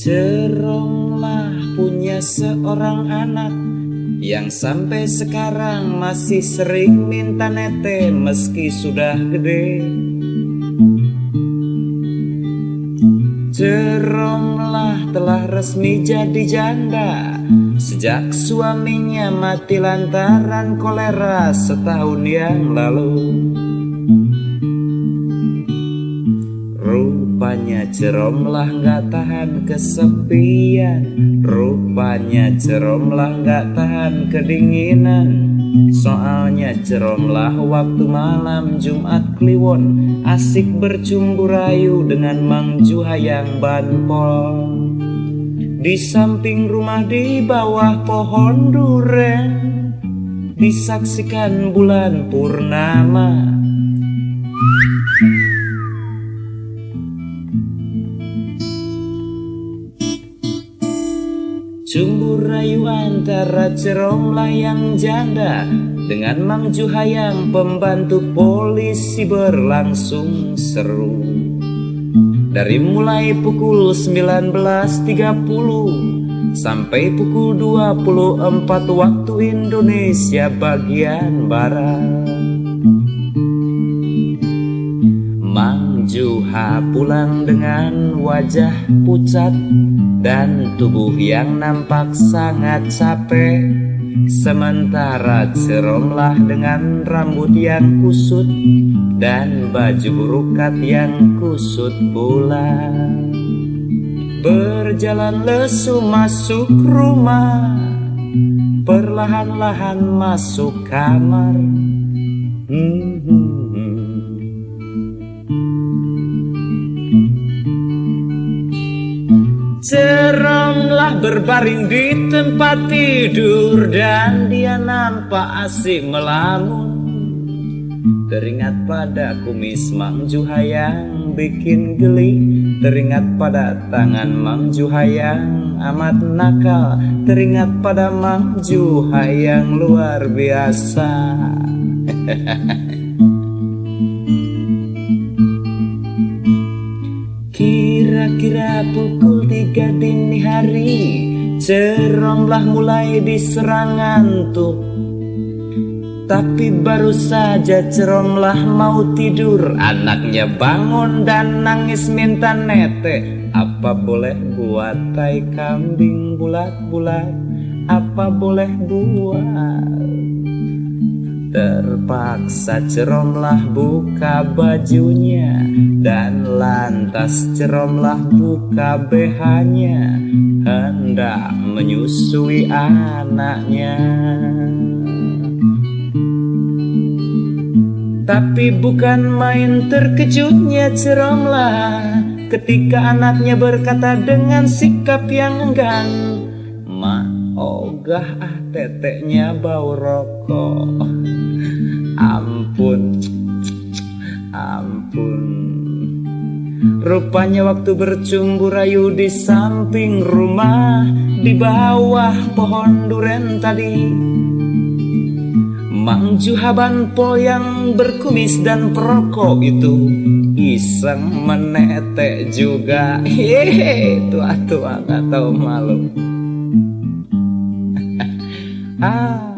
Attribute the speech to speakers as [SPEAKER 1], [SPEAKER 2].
[SPEAKER 1] Ceronglah punya seorang anak yang sampai sekarang masih sering minta nete meski sudah gede. Ceronglah telah resmi jadi janda sejak suaminya mati lantaran kolera setahun yang lalu. Rupanya ceromlah gak tahan kesepian. Rupanya ceromlah gak tahan kedinginan. Soalnya ceromlah waktu malam Jumat Kliwon. Asik bercumbu rayu dengan Mang Juhayang Banpol. Di samping rumah di bawah pohon duren Disaksikan bulan purnama Cumbu rayu antara Cerom layang janda Dengan Mang Juhayang pembantu polisi berlangsung seru. Dari mulai pukul 19.30 Sampai pukul 24 waktu Indonesia bagian Barat Mang Juha pulang dengan wajah pucat dan tubuh yang nampak sangat capek. Sementara ceromlah dengan rambut yang kusut Dan baju burukat yang kusut pula. Berjalan lesu masuk rumah Perlahan-lahan masuk kamar. Hmm, hmm. Berbaring di tempat tidur dan dia nampak asik melamun. Teringat pada kumis Mang Juhayang bikin geli. Teringat pada tangan Mang Juhayang amat nakal. Teringat pada Mang Juhayang luar biasa Kira-kira pukul tiga dini hari Ceronglah mulai diserang ngantuk Tapi baru saja ceronglah mau tidur Anaknya bangun dan nangis minta nete. Apa boleh buat tai kambing bulat-bulat? Apa boleh buat Terpaksa ceromlah buka bajunya Dan lantas ceromlah buka behanya Hendak menyusui anaknya. Tapi bukan main terkejutnya ceromlah Ketika anaknya berkata dengan sikap yang enggan Ma ogah ah teteknya bau rokok Ampun. Ampun. Rupanya waktu bercumbu rayu di samping rumah Di bawah pohon duren tadi. Mang Juhaban po yang berkumis dan perokok itu Iseng menetek juga. Hehehe tua-tua gak tahu malu. Ah